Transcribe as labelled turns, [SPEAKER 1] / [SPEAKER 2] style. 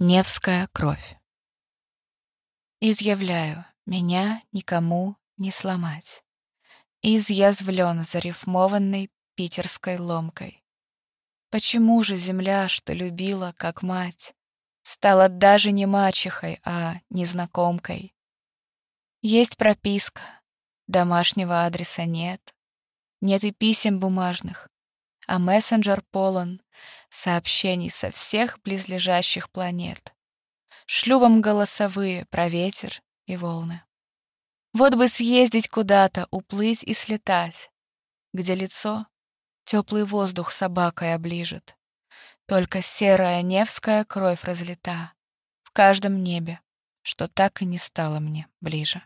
[SPEAKER 1] Невская кровь. Изъявляю, меня никому не сломать. Изъязвлен зарифмованной питерской ломкой. Почему же земля, что любила, как мать, Стала даже не мачехой, а незнакомкой? Есть прописка, домашнего адреса нет, Нет и писем бумажных, а мессенджер полон сообщений со всех близлежащих планет. Шлю вам голосовые про ветер и волны. Вот бы съездить куда-то, уплыть и слетать, где лицо теплый воздух собакой оближет. Только серая невская кровь разлита в каждом небе, что так и не стало мне ближе.